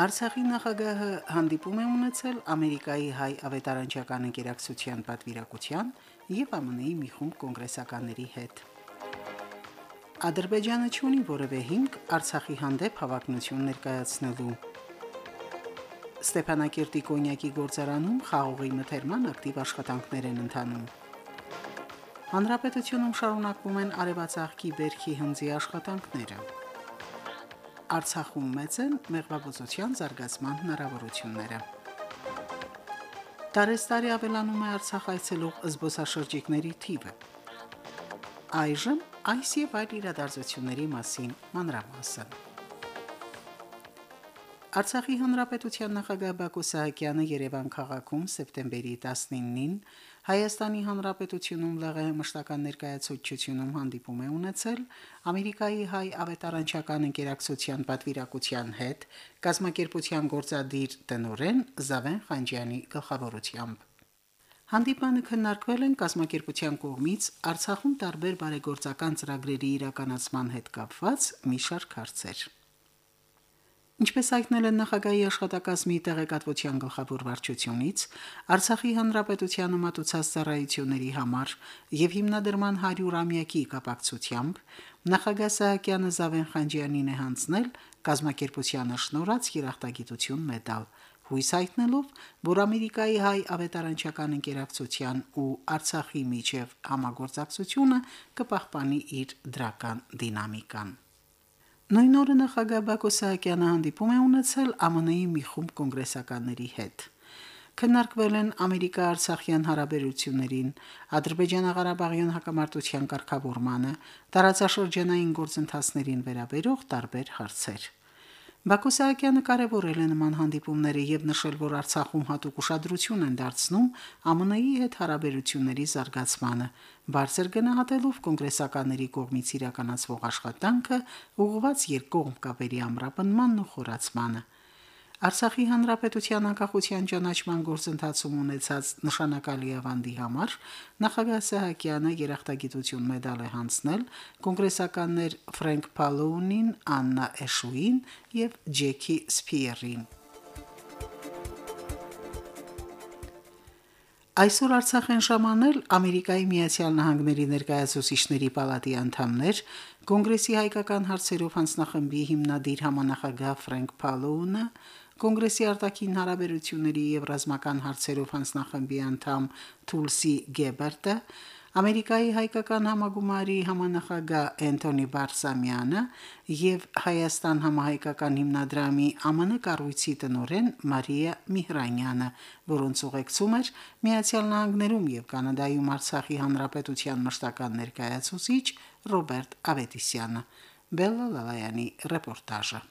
Արցախի նախագահը հանդիպում է ունեցել Ամերիկայի հայ ավետարանչական ընկերակցության պատվիրակության եւ ԱՄՆ-ի մի խումբ կոնգրեսականների հետ։ Ադրբեջանը ունի որևէ հիմք Արցախի հանդեպ հավակնություն ներկայացնելու։ Ստեփանակերտի կոնյակի գործարանում խաղողի մթերման ակտիվ աշխատանքներ են ընթանում։ Հանրապետությունում շարունակվում են արևածաղկի վերքի հնձի աշխատանքները։ Արցախում մեծ են մեղվաբուծության զարգացման հնարավորությունները։ Տարեստարի ավելանում է Արցախ այցելող զբոսաշրջիկների թիվը։ Այժմ այս եւ այլ իրադարձությունների մասին մանրամասն։ Արցախի հանրապետության նախագահ Բակո Սահակյանը Երևան քաղաքում սեպտեմբերի 19-ին Հայաստանի Հանրապետությունում ԼՂՀ մշտական ներկայացուցչությունում հանդիպում է ունեցել Ամերիկայի հայ ավետարանչական ընկերակցության պատվիրակության հետ կազմակերպության գործադիր տնորեն Զավեն Խանջյանի գլխավորությամբ։ Հանդիպանը քննարկվել են կազմակերպության կողմից Արցախում տարբեր բարեգործական ծրագրերի իրականացման հետ կապված մի շարք հարցեր։ Ինչպես հայտնել են նախագահի աշխատակազմի տեղեկատվության գլխավոր վարչությունից, Արցախի հանրապետությանը մատուցած ծառայությունների համար եւ հիմնադրման 100-ամյակի կապակցությամբ նախագահ Սահակյանը Զավեն Խանջյանին է հանձնել կազմակերպությանը շնորհած երախտագիտություն մեդալ, հույս հայտնելով, որ Ամերիկայի հայ ավետարանչական ընկերակցության ու Արցախի միջև համագործակցությունը կպահպանի իր դրական դինամիկան։ Նույն օրը նախագահ Բակո Սահակյանը հանդիպում է ունեցել ԱՄՆ-ի մի խումբ կոնգրեսականների հետ։ Քննարկվել են Ամերիկա-Արցախյան հարաբերություններին, Ադրբեջանա-Ղարաբաղյան հակամարտության կարգավորմանը, տարածաշրջանային գործընթացներին վերաբերող տարբեր հարցեր։ Բակո Սահակյանը կարևորել է նման հանդիպումները եւ նշել, որ Արցախում հատուկ ուշադրություն են դարձնում ԱՄՆ-ի հետ հարաբերությունների զարգացմանը, բարձր գնահատելով կոնգրեսականների կողմից իրականացվող աշխատանքը ուղղված երկկողմ կապերի ամրապնմանն ու խորացմանը։ Արցախի հանրապետության անկախության ճանաչման գործընթացում ունեցած նշանակալի ավանդի համար նախագահ Սահակյանը երախտագիտություն մեդալ է հանձնել կոնգրեսականներ Ֆրենկ Փալոունին, Աննա Էշուին եւ Ջեքի Սփիերին։ Այսօր Արցախ են ժամանել Ամերիկայի Միացյալ Նահանգների ներկայացուցիչների պալատի անդամներ, Կոնգրեսի հայկական հարցերով հանձնախմբի հիմնադիր համանախագահ Ֆրենկ Փալոունը, Կոնգրեսի արտաքին հարաբերությունների եւ ռազմական հարցերով հանձնախմբի անդամ Թուլսի Գեբերտը, Ամերիկայի հայկական համագումարի համանախագահ Էնթոնի Բարսամյանը եւ Հայաստան համահայկական հիմնադրամի ԱՄՆ կառույցի տնօրեն Մարիա Միհրանյանը, որոնց ուղեկցում էր Միացյալ Նահանգներում եւ Կանադայում Արցախի հանրապետության մշտական ներկայացուցիչ Ռոբերտ Ավետիսյանը։ Բելլալալայանի ռեպորտաժը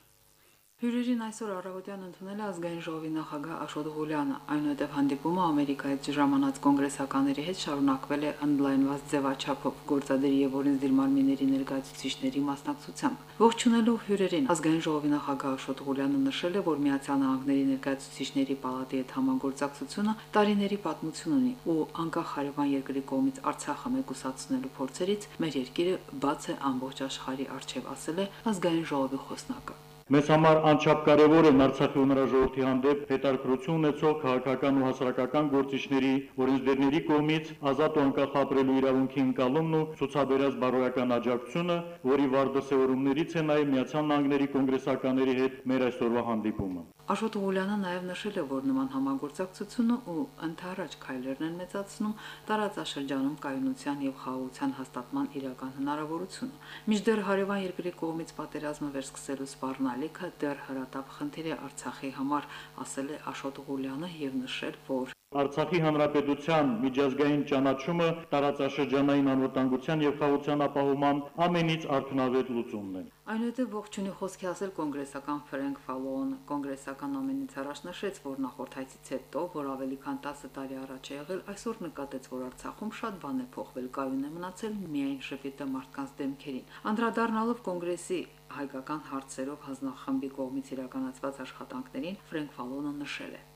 Հյուրերին այսօր առավոտյան ընդունել է ազգային ժողովի նախագահ Աշոտ Ղուլյանը, այնուհետև հանդիպումը Ամերիկայից ժամանած կոնգրեսականների հետ շարունակվել է ընդլայնված ձևաչափով գործադիր եւ օրենսդիր մարմինների ներկայացուցիչների մասնակցությամբ։ Ողջունելով հյուրերին, ազգային ժողովի նախագահ Աշոտ Ղուլյանը նշել է, որ Միացյալ Նահանգների ներկայացուցիչների պալատի հետ համագործակցությունը տարիների պատմություն ունի ու անկախ հարևան երկրի կողմից Արցախը մեկուսացնելու փորձերից մեր երկիրը բաց է ամբողջ աշխարհի արչեւ, ասել է ազգային ժողովի խոսնակը։ Մեզ համար անչափ կարևոր է Արցախի հանրաժողովի հանդեպ հետարկություն ունեցող քաղաքական ու հասարակական գործիչների օրենսդիրների կողմից ազատ ու անկախ ապրելու իրավունքի ընկալումն ու ցուցաբերած բարոյական աջակցությունը, որի վարդասեորումներից է նաև Միացյալ Նահանգների կոնգրեսականների հետ մեր այսօրվա հանդիպումը։ Աշոտ Ղուլյանը նաև նշել է, որ նման համագործակցությունը ու ընթരാճ քայլերն են մեծացնում տարածաշրջանում կայունության եւ խաղաղության հաստատման իրական հնարավորությունը։ Միջդեռ հարևան երկրի կողմից պատերազմը վերսկսելու սպառնալիքը դեռ հրատապ խնդիր է Արցախի համար, ասել է Աշոտ Ղուլյանը եւ նշել, որ Արցախի հանրապետության միջազգային ճանաչումը տարածաշրջանային անվտանգության եւ խաղաղության ապահովման ամենից արդյունավետ լուծումն է։ Այնուհետև ողջունի խոսքի ասել կոնգրեսական Ֆրենկ Ֆալոն, կոնգրեսական ամենից առաջ նշեց, որ նախորդ հայցից հետո, որ ավելի քան 10 տարի առաջ է եղել, այսօր նկատեց, որ Արցախում շատ բան է փոխվել, կայուն է մնացել միայն շփիտը մարդկանց դեմքերին։ Անդրադառնալով կոնգրեսի հայկական հարցերով հանձնախմբի կողմից իրականացված աշխատանքներին, Ֆրենկ Ֆալոնը նշել է.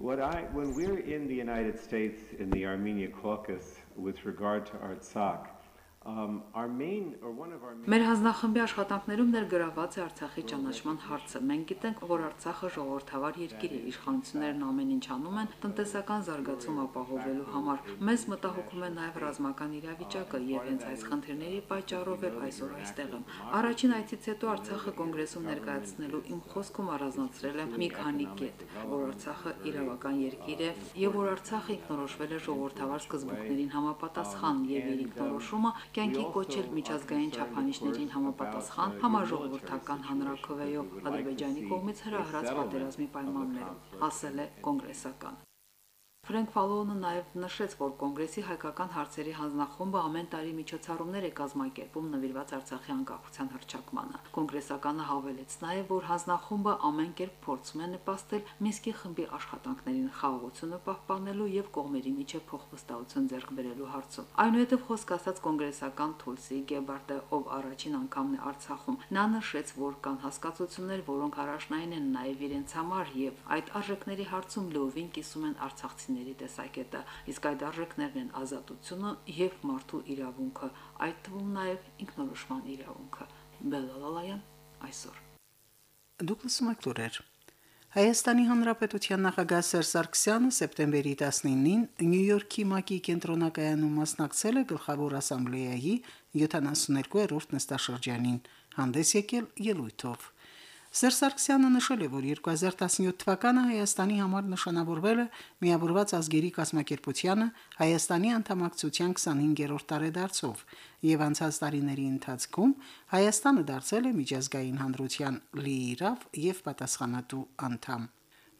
What I, when we're in the United States in the Armenia caucus with regard to Artsakh, Մեր հանձնախմբի աշխատանքներում ներգրաված է Արցախի ճանաչման հարցը։ Մենք գիտենք, որ Արցախը ժողովրդավար երկիր է, իշխանություններն ամեն ինչ անում են տնտեսական զարգացում ապահովելու համար։ Մեզ մտահոգում է նաև ռազմական իրավիճակը եւ հենց այս խնդիրների պատճառով էլ այսօր այստեղ եմ։ Առաջին այցից հետո Արցախը կոնգրեսում ներկայացնելու իմ խոսքում առանձնացրել եմ մի քանի կետ, որ Արցախը իրավական երկիր է եւ որ Արցախը ինքնորոշվել է ժողովրդավար սկզբունքներին համապատասխան եւ իր ինքնորոշումը կյանքի կոչել միջազգային չափանիշներին համապատասխան համաժողովրդական հանրակրվեյով Ադրբեջանի կողմից հրահրած պատերազմի պայմաններում, ասել է կոնգրեսական։ Ֆրենկ Ֆալոունը նաև նշեց, որ կոնգրեսի հայկական հարցերի հանձնախումբը ամեն տարի միջոցառումներ է կազմակերպում նվիրված Արցախի անկախության հռչակմանը։ Կոնգրեսականը հավելեց նաև, որ հանձնախումբը ամեն կերպ փորձում է նպաստել Մինսկի խմբի աշխատանքներին խաղաղությունը պահպանելու եւ կողմերի միջև փոխվստահություն ձեռք բերելու հարցում։ Այնուհետև խոսք ասած կոնգրեսական Թուլսի Գեբարտը, ով առաջին անգամն է Արցախում, նա նշեց, որ կան հասկացություններ, որոնք առաջնային են նաև իրենց համար եւ այդ արժեքների հարցում լովին կիսում են արցախցիները արժեքների տեսակետը, իսկ այդ արժեքներն են ազատությունը եւ մարդու իրավունքը, այդ թվում նաեւ ինքնորոշման իրավունքը։ Բելալալայան այսօր։ Դուք լսում եք լուրեր։ Հայաստանի Հանրապետության նախագահ Սերժ Սարգսյանը սեպտեմբերի 19-ին Նյու Յորքի ՄԱԿ-ի կենտրոնակայանում մասնակցել է գլխավոր ասամբլեայի 72-րդ նստաշրջանին, հանդես եկել ելույթով։ Սերժ Սարգսյանը նշել է, որ 2017 թվականը Հայաստանի համար նշանավորվել է միավորված ազգերի կազմակերպությանը Հայաստանի անդամակցության 25-րդ տարեդարձով, եւ անցած տարիների ընթացքում Հայաստանը դարձել է միջազգային հանրության լիիրավ եւ պատասխանատու անդամ։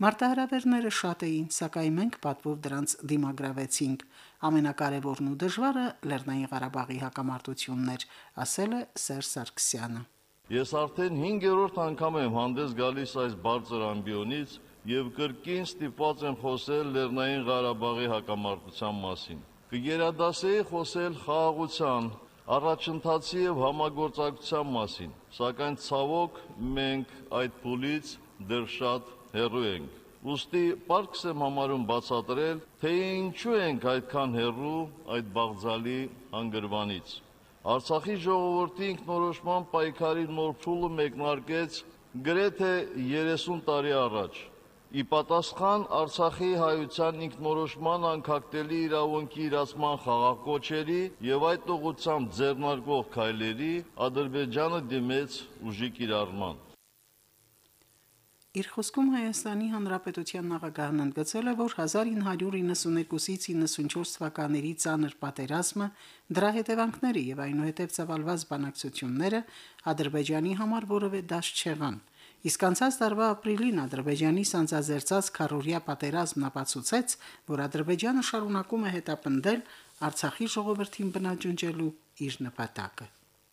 Մարտահրավերները շատ էին, սակայն մենք պատվով դրանց դիմագրավեցինք։ Ամենակարևորն ու դժվարը Լեռնային Ղարաբաղի հակամարտությունն էր, ասել է Սերժ Սարգսյանը։ Ես արդեն 5-րդ անգամ եմ հանդես գալիս այս բարձր ամբիոնից եւ կրկին ստիպված եմ խոսել Լեռնային Ղարաբաղի հակամարտության մասին։ Կգերադասեի խոսել խաղաղության, առաջընթացի եւ համագործակցության մասին, սակայն ցավոք մենք այդ փուլից դեռ շատ հեռու ենք։ Ոստի պարկս եմ համարում բացատրել, թե ինչու ենք այդքան հեռու այդ բաղձալի հանգրվանից։ Արցախի ժողովրդի ինքնորոշման պայքարի նոր փուլը մեկնարկեց գրեթե 30 տարի առաջ։ Ի պատասխան Արցախի հայության ինքնորոշման անկախտելի իրավունքի իրացման խաղաղ եւ այդ ուղղությամբ ձեռնարկվող քայլերի Ադրբեջանը դիմեց ուժի կիրառման։ Իր խոսքում Հայաստանի Հանրապետության նախագահն ընդգծել է, որ 1992-ից 94 թվականների ցաներ պատերազմը, դրա հետևանքները եւ այնուհետև ծավալված բանակցությունները Ադրբեջանի համար որևէ դաշ չեղան։ Իսկ անցած տարվա ապրիլին Ադրբեջանի սանձազերծած քարորիա պատերազմն ապացուցեց, որ Ադրբեջանը շարունակում է հետապնդել Արցախի ժողովրդին բնաջնջելու իր նպատակը։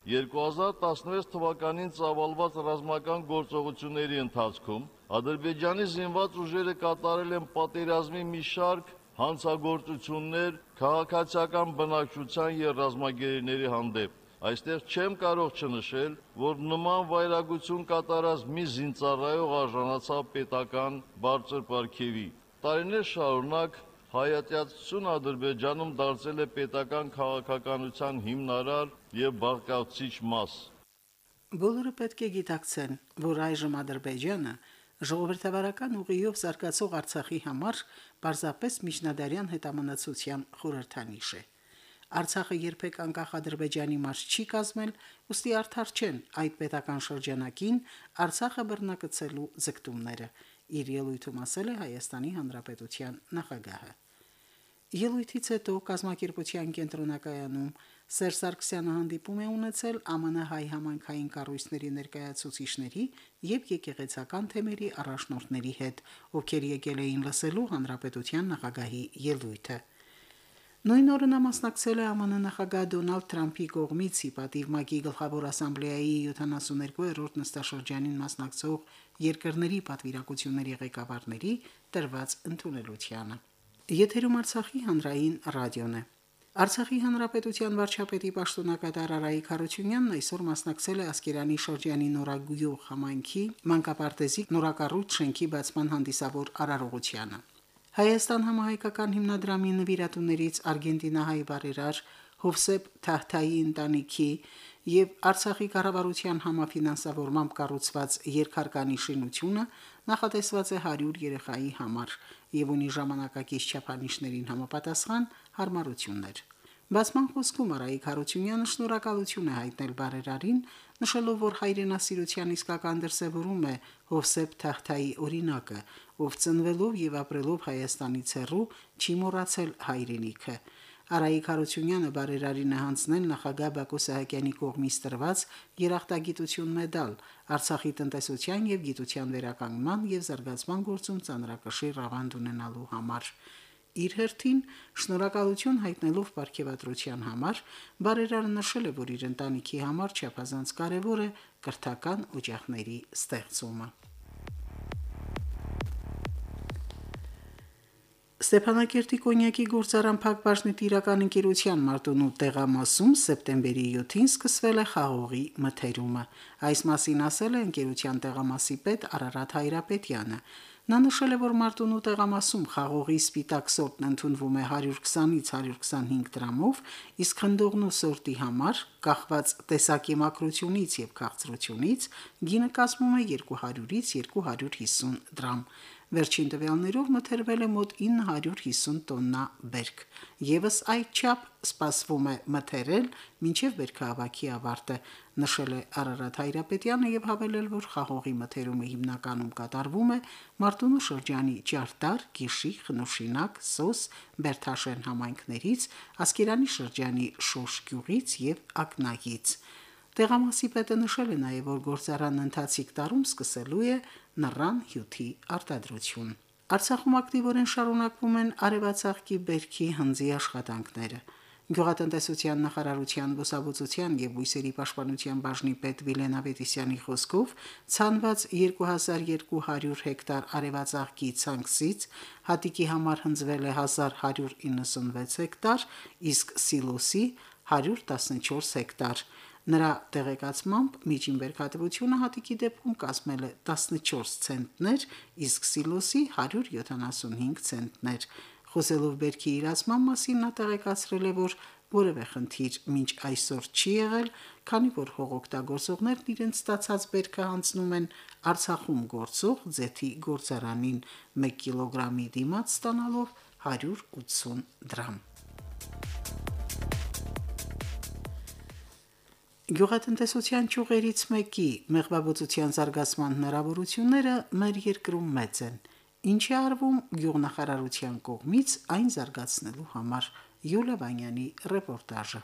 2016 թվականին ծավալված ռազմական գործողությունների ընթացքում Ադրբեջանի զինված ուժերը կատարել են պատերազմի մի շարք հանցագործություններ քաղաքացիական բնակչության եւ ռազմագերիների հանդեպ։ Այստեղ չեմ կարող չնշել, որ նման վայրագություն կատարած մի զինծառայող արժանացավ պետական բարձր պարգևի։ Տարիներ շարունակ հայատյացությունը Ադրբեջանում դարձել է պետական քաղաքականության հիմնարար եւ բաղկացիչ մաս։ Բոլորը պետք է գիտակցեն, որ այժմ Ադրբեջանը ժողովրդավարական ուղիով զարգացող Արցախի համար պարզապես միջնադարյան հետամնացության խորհրդանիշ է։ Արցախը երբեք անկախ Ադրբեջանի մարզ չի կազմել, ուստի արդար չեն այդ պետական շրջանակին Արցախը բռնակցելու ձգտումները, իր ելույթում ասել է Հայաստանի Հանրապետության նախագահը։ Ելույթից հետո կազմակերպության կենտրոնակայանում Սերժ Սարգսյանը հանդիպում է ունեցել ԱՄՆ հայ համայնքային կառույցների ներկայացուցիչների եւ եկեղեցական թեմերի առաջնորդների հետ, ովքեր եկել էին լսելու հանրապետության նախագահի ելույթը։ Նույն օրը նա մասնակցել է ԱՄՆ նախագահ Դոնալդ Թրամփի կողմից ԻՊԱՏԻՎ ՄԱԿ-ի գլխավոր ասամբլեայի 72-րդ նստաշրջանին մասնակցող երկրների պատվիրակությունների ղեկավարների տրված ընդունելությանը։ Եթերում Արցախի հանրային ռադիոն է։ Արցախի հանրապետության վարչապետի պաշտոնակատար Արայիկ Հարությունյանն այսօր մասնակցել է Ասկերանի շրջանի Նորագույող համայնքի մանկապարտեզի նորակառույց շենքի բացման հանդիսավոր արարողությանը։ Հայաստան համահայկական հիմնադրամի նվիրատուներից Արգենտինահայ բարերար Հովսեփ Թահթայի ընտանիքի եւ Արցախի կառավարության համաֆինանսավորմամբ կառուցված երկհարկանի շինությունը նախատեսված է 100 երեխայի համար եւ ունի ժամանակակից չափանիշներին համապատասխան հարմարություններ։ Բացման խոսքում Արայիկ Հարությունյանը շնորհակալություն է հայտնել բարերարին, նշելով, որ հայրենասիրության իսկական դրսևորում է Հովսեփ Թահթայի օրինակը, ով ծնվելով եւ ապրելով Հայաստանից հեռու չի մոռացել հայրենիքը։ Արայիկ Հարությունյանը բարերարին է հանձնել նախագահ Բակո Սահակյանի կողմից տրված երախտագիտություն մեդալ Արցախի տնտեսության եւ գիտության վերականգնման եւ զարգացման գործում ծանրակշիռ ավանդ ունենալու համար։ Իր հերթին շնորհակալություն հայտնելով ապարքեվատրության համար բարերարը նշել է, որ իր ընտանիքի համար չափազանց կարևոր է կրթական օջախների ստեղծումը։ Ստեփանակերտի կոնյակի գործարան Փակbaşնի տիրական ընկերության Մարտոնու տեղամասում սեպտեմբերի 7-ին սկսվել է խաղողի մթերումը։ Այս մասին ասել է ընկերության տեղամասի պետ Արարատ Հայրապետյանը։ Նա նշել է, որ Մարտոնու տեղամասում խաղողի սպիտակ սորտն ընդունվում է 120-ից 125 դրամով, իսկ խնդողնու սորտի համար, կախված տեսակի մակրությունից եւ քաղցրությունից, գինը կազմում է 200-ից 250 դրամ։ Վերջին տվյալներով մթերվել է մոտ 950 տոննա բերք։ Եվս այդչափ սպասվում է մթերել մինչև բերքահավաքի ավարտը, նշել է Արարատ Հայրապետյանը եւ հավելել, որ խաղողի մթերումը հիմնականում կատարվում է Մարտունու շրջանի Ճարտար, Գիշի, Խնոշինակ, Սոս, Բերթաշեն համայնքներից, Ասկերանի շրջանի Շոշ գյուղից եւ Ակնագից։ Տեղամասի պետը նշել է նաև, որ գործարանն ընթացիկ տարում սկսելու է նռան հյութի արտադրություն։ Արցախում ակտիվորեն շարունակվում են արևածաղկի բերքի հնձի աշխատանքները։ Գյուղատնտեսության նախարարության ուսաբուծության եւ բույսերի պաշտպանության բաժնի պետ Վիլեն Ավետիսյանի խոսքով ցանված 2200 հեկտար արևածաղկի ցանքսից հատիկի համար հնձվել է 1196 հեկտար, իսկ սիլոսի 114 հեկտար։ Նրա տեղեկացմամբ միջին բերքատվությունը հատիկի դեպքում կազմել է 14 ցենտներ, իսկ սիլոսի 175 ցենտներ։ Խոսելով բերքի իրացման մասին նա տեղեկացրել է, որ որևէ խնդիր մինչ այսօր չի եղել, քանի որ հողօգտագործողներն իրենց ստացած բերքը հանձնում են Արցախում գործող ձեթի գործարանին 1 կիլոգրամի դիմաց ստանալով 180 դրամ։ Գյուղատնտեսության ճյուղերից մեկի մեղվաբուծության զարգացման հնարավորությունները մեր երկրում մեծ են։ Ինչի արվում գյուղնախարարության կողմից այն զարգացնելու համար Յուլիա Վանյանի ռեպորտաժը։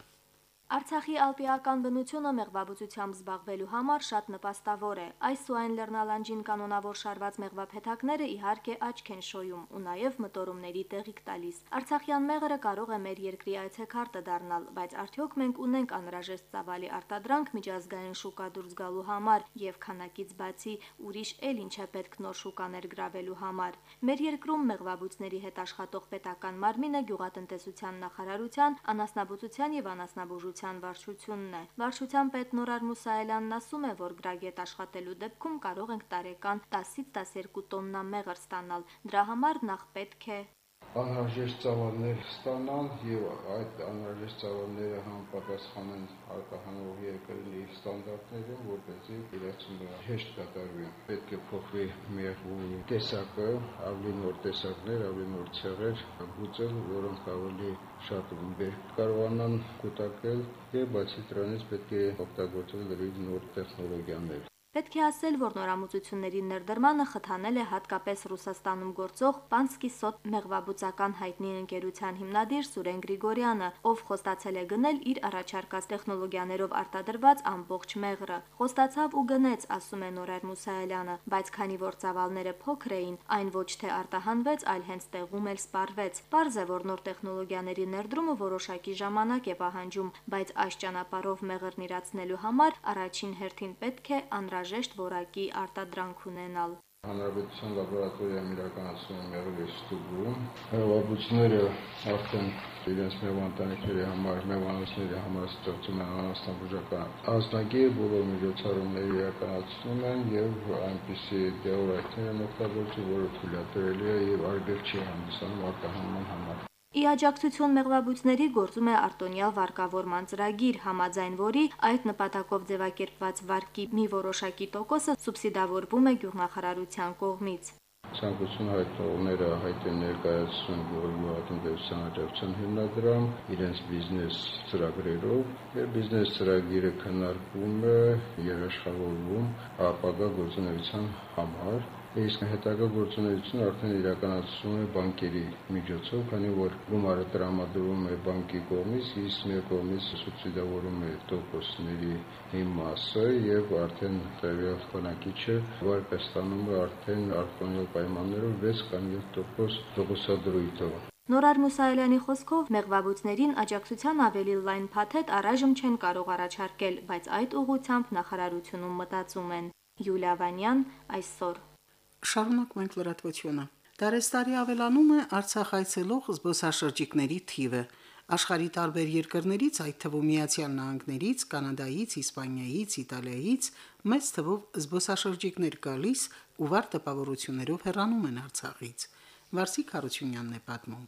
Արցախի ալպիական բնությունը մեղվաբուծությամբ զբաղվելու համար շատ նպաստավոր է։ Այս ու այն լեռնալանջին կանոնավոր շարված մեղվափեթակները իհարկե աչք են շոյում ու նաև մտորումների տեղիք տալիս։ Արցախյան մեղրը կարող է մեր երկրի այցեքարտը դառնալ, բայց արդյոք մենք ունենք անհրաժեշտ ծավալի արտադրանք միջազգային շուկա դուրս գալու համար եւ քանակից բացի ուրիշ էլ ինչ է պետք նոր շուկաներ գրավելու համար։ Մեր երկրում մեղվաբույծների հետ աշխատող պետական մարմինը գյուղատնտեսության նախարարության, անասնաբուծության եւ անասնաբուժության տնտեսության վարչությունն է։ Վարչության պետ Նորար Մուսայելյանն ասում է, որ գրագետ աշխատելու դեպքում կարող ենք տարեկան 10-ից 12 տոննա մեղր ստանալ։ Դրա համար նախ պետք է անհրաժեշտ ծավալներ ստանալ եւ այդ անհրաժեշտ ծավալները համապատասխանեն արտահանող երկրների ստանդարտներին, որպեսզի իրացումը հեշտ կատարվի։ Պետք է փոխվի մեղու տեսակը, ավելի նոր տեսակներ, ավելի նոր ցեղեր բուծել, որոնք ավելի շատ բերք կարողանան կուտակել եւ բացի դրանից պետք է օգտագործել դրից նոր տեխնոլոգիաներ։ Պետք է ասել, որ նորամուծությունների ներդրմանը խթանել է հատկապես Ռուսաստանում գործող Պանսկի Սոտ մեղվաբուծական հայտնի ընկերության հիմնադիր Սուրեն Գրիգորյանը, ով խոստացել է գնել իր առաջարկած տեխնոլոգիաներով արտադրված ամբողջ մեղրը։ Խոստացավ ու գնեց, ասում է Նորայր Մուսայելյանը, բայց քանի որ ծավալները փոքր էին, այն ոչ թե արտահանվեց, այլ հենց տեղում էլ սպառվեց։ Պարզ է, որ նոր տեխնոլոգիաների ներդրումը որոշակի ժամանակ է պահանջում, բայց այս ճանապարհով մեղրն իրացնելու համար առաջին հերթին պետք է անրա անհրաժեշտ որակի արտադրանք ունենալ։ Հանրապետության լաբորատորիայում իրականացնում են մեղրի ստուգում։ Հավաբույցները արդեն իրենց մեղվանտանիքների համար, մեղվանոցների համար ստեղծում են անաստանբուժական ազնագիր, բոլոր միջոցառումները իրականացնում են եւ այնպիսի դեղորայքներ են օգտագործում, որը թույլատրելի է եւ արգել չի հանդիսանում արտահանման համար։ Ի աջակցություն մեղվաբույծների գործում է արտոնյալ վարկավորման ծրագիր, համաձայն որի այդ նպատակով ձևակերպված վարկի մի որոշակի տոկոսը սուբսիդավորվում է գյուղնախարարության կողմից։ Ցանկություն հայտնողները հայտ են ներկայացնում գյուղատնտեսության աջակցության հիմնադրամ իրենց բիզնես ծրագրերով եւ բիզնես ծրագիրը քննարկվում է երաշխավորվում ապագա գործունեության համար իսկ հետագա գործունեությունը արդեն իրականացվում է բանկերի միջոցով, քանի որ գումարը տրամադրվում է բանկի կողմից, իսկ մեր կողմից սուբսիդավորում է տոկոսների մի մասը եւ արդեն տվյալ բնակիչը վարկը ստանում է արդեն արտոնյալ պայմաններով 6 կամ 7% տոկոսադրույթով։ Նորար Մուսայելյանի խոսքով մեղվաբույծներին աջակցության ավելի լայն փաթեթ առայժմ չեն կարող առաջարկել, բայց այդ ուղղությամբ նախարարությունում մտածում են։ Յուլիա Վանյան այսօր Շարունակում ենք լրատվությունը։ Դարեստարի ավելանում է Արցախ այցելող զբոսաշրջիկների թիվը։ Աշխարհի տարբեր երկրներից, այդ թվում Միացյալ Նահանգներից, Կանադայից, Իսպանիայից, Իտալիայից մեծ թվով զբոսաշրջիկներ գալիս ու վառ տպավորություններով հեռանում են Արցախից։ Վարսիկ Հարությունյանն է պատմում.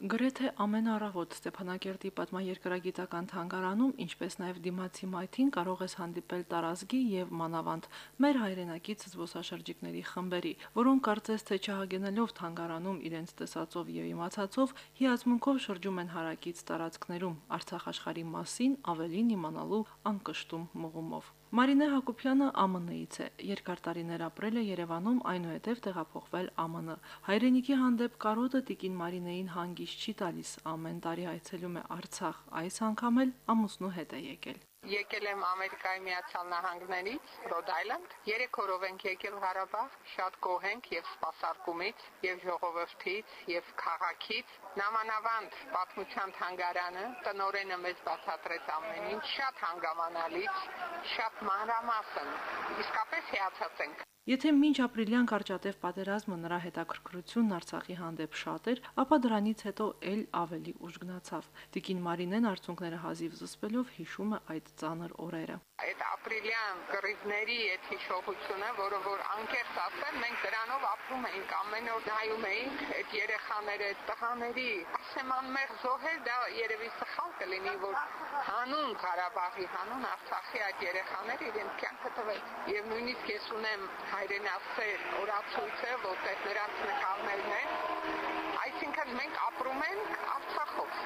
Գրեթե ամեն առավոտ Ստեփանակերտի պատմաերկրագիտական թանգարանում, ինչպես նաև դիմացի մայթին կարող ես հանդիպել տարազգի եւ մանավանդ մեր հայրենակից զբոսաշրջիկների խմբերի, որոնք կարծես թե չհագենելով թանգարանում իրենց տեսածով եւ իմացածով հիացմունքով շրջում են հարակից տարածքներում Արցախ աշխարհի մասին ավելին իմանալու անկշտում մղումով։ Մարինե Հակոբյանը ԱՄՆ-ից է։ Երկար տարիներ ապրել է Երևանում, այնուհետև տեղափոխվել ԱՄՆ։ Հայրենիքի հանդեպ կարոտը Տիկին Մարինեին հանգիստ չի տալիս։ Ամեն տարի այցելում է Արցախ, այս անգամ էլ ամուսնու հետ է եկել։ Եկել եմ Ամերիկայի Միացյալ Նահանգներից, Rhode Island։ Երեք օրով ենք եկել Ղարաբաղ, շատ գոհ ենք եւ սպասարկումից, եւ ժողովրդից, եւ քաղաքից։ Նամանավանդ պատմության թանգարանը տնորենը մեզ բացատրեց ամեն ինչ, շատ հանգամանալից, շատ մանրամասն։ Իսկապես հիացած ենք։ Եթե մինչ ապրիլյան կարճատև պատերազմը նրա հետաքրքրությունն Արցախի հանդեպ շատ էր, ապա դրանից հետո ել ավելի ուժ գնացավ։ Տիկին Մարինեն արցունքները հազիվ զսպելով հիշում է այդ ծանր օրերը։ Այդ ապրիլյան կռիվների այդ հիշողությունը, որը որ անկեղծ ասեմ, մենք դրանով ապրում էինք, ամեն օր նայում էինք այդ երեխաները, այդ տղաների, ասեմ անմեղ զոհեր, դա երևի սխալ կլինի, որ հանուն Ղարաբաղի, հանուն Արցախի այդ երեխաները իրենց կյանքը տվեց։ Եվ նույնիսկ ես ունեմ հայրենասեր օրացույցը, որտեղ նրանց նկարներն են, այսինքն մենք ապրում ենք Արցախով։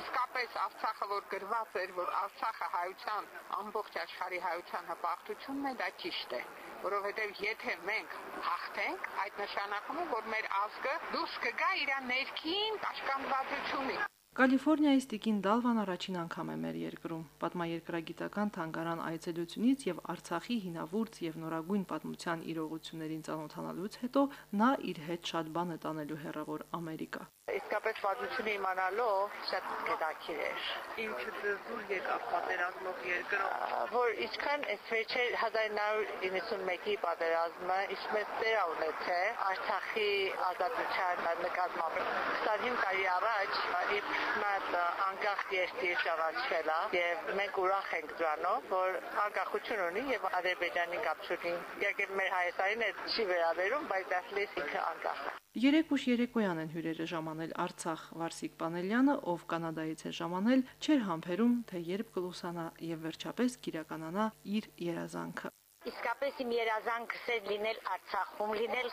Իսկապես Արցախը, որ գրված էր, որ Արցախը հայության, ամբողջ աշխարհի հայության հպարտությունն է, դա ճիշտ է որովհետև եթե մենք հաղթենք, այդ նշանակում է, որ մեր ազգը դուրս կգա իր ներքին կաշկանդվածությունից։ Կալիֆոռնիայից Տիկին Դալվան առաջին անգամ է մեր երկրում։ Պատմաերկրագիտական թանգարան այցելությունից եւ Արցախի հինավուրց եւ նորագույն պատմության իրողություններին ծանոթանալուց հետո նա իր հետ շատ բան է տանելու հերավոր Ամերիկա։ Իսկապես պատմությունը իմանալով շատ գետակիր էր։ Ինչը դժուր եկավ պատերազմով երկրով։ Որ ինչքան էսվեչե 1991-ի պատերազմը ինչպես դեր ունեցել Արցախի ազատության նկատմամբ 25 տարի առաջ իր մատ անկախ երկիր շարաչվել է եւ մենք ուրախ ենք դրանով, որ անկախություն ունի եւ Ադրբեջանի կապ չունի։ Եկել մեր Հայաստանին է չի վերաբերում, բայց ասլիս ինքը անկախ է։ Երեք ուշ երեկոյան են հյուրերը ժամանել Արցախ Վարսիկ Պանելյանը, ով Կանադայից է ժամանել, չէր համբերում, թե երբ կլուսանա եւ վերջապես կիրականանա իր երազանքը։ Իսկապես իմ երազանքս է լինել Արցախում, լինել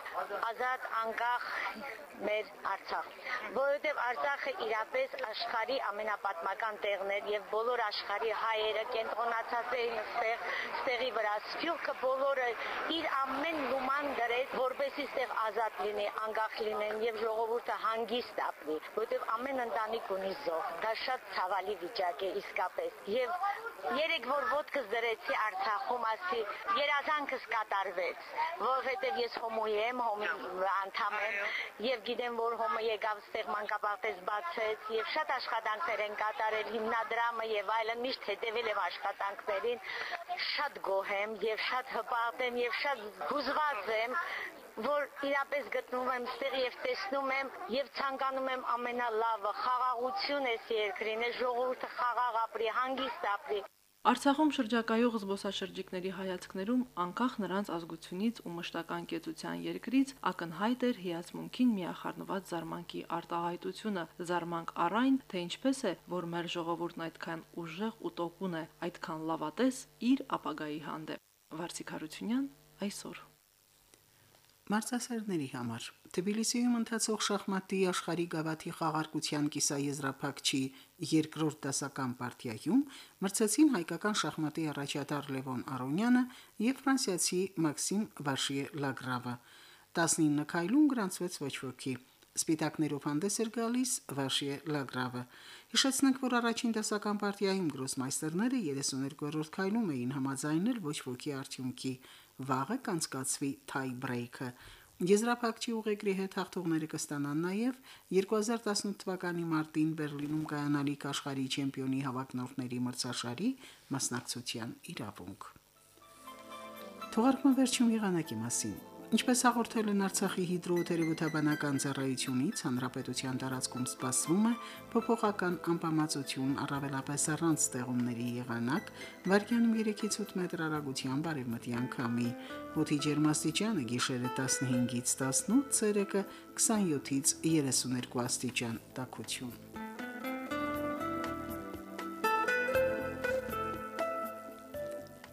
ազատ, անկախ մեր Արցախ, որովհետև Արցախը իրապես աշխարհի ամենապատմական տեղն էր եւ բոլոր աշխարհի հայերը կենտրոնացած էին այստեղ, ստեղի վրա սփյուռքը բոլորը իր ամեն լուման դրեց, որպեսզի ստեղ ազատ լինի, անկախ լինեն եւ ժողովուրդը հանգիստ ապրի, որովհետև ամեն ընտանիք ունի զոհ։ Դա շատ ցավալի վիճակ է իսկապես։ Եվ Երեք որ ոդկս դրեցի Արցախում, ասի երազանքս կատարվեց, որովհետև ես հոմոյ եմ, հոմի անդամ եմ եւ գիտեմ, որ հոմը եկավ ստեղ մանկապարտեզ բացեց եւ շատ աշխատանքներ են կատարել հիմնադրամը եւ այլն, միշտ հետեւել եմ աշխատանքներին, շատ գոհ եմ եւ շատ հպարտ եմ եւ շատ հուզված եմ որ իրապես գտնում եմ ստեղ եւ տեսնում եմ եւ ցանկանում եմ ամենալավը խաղաղություն է երկրին, ժողովուրդը խաղաղ ապրի, հանգիստ ապրի։ Արցախում շրջակայող զբոսաշրջիկների հայացքներում անկախ նրանց ազգությունից ու մշտական կեցության երկրից ակնհայտ էր հիացմունքին միախառնված զարմանքի արտահայտությունը, զարմանք առայն, թե ինչպես է, որ մեր ժողովուրդն այդքան ուժեղ ու տոկուն է, այդքան լավատես իր ապագայի հանդեպ։ Վարսիկ Հարությունյան այսօր Մարզասերների համար Թբիլիսիում ընթացող շախմատի աշխարհի գավաթի խաղարկության կիսաեզրափակչի երկրորդ դասական պարտիայում մրցեցին հայկական շախմատի առաջատար Լևոն Արոնյանը եւ ֆրանսիացի Մաքսիմ Վաշիե Լագրավը 19 քայլում գրանցվեց ոչ ոքի Սպիտակներով հանդես էր գալիս Վաշիե Լագրավը։ Հիշեցնենք, որ առաջին դասական պարտիայում գրոսմայստերները 32-րդ քայլում էին համաձայնել ոչ ոքի արդյունքի վաղը կանցկացվի թայ բրեյքը։ Եզրափակչի ուղեգրի հետ հաղթողները կստանան նաև 2018 թվականի մարտին Բերլինում կայանալիք աշխարհի չեմպիոնի հավաքնորդների մրցաշարի մասնակցության իրավունք։ Թողարկման վերջում եղանակի մասին։ Ինչպես հաղորդել են Արցախի հիդրոթերապևտաբանական ծառայությունից, հանրապետության տարածքում սպասվում է փոփոխական անբավարարություն, առավելապես առանց ստեղումների եղանակ, վարկյանում 3-ից 8 մետր հեռագության բարևմտյան քամի։ Օդի ջերմաստիճանը գիշերը 15-ից 18, ցերեկը 27-ից 32 աստիճան տաքություն։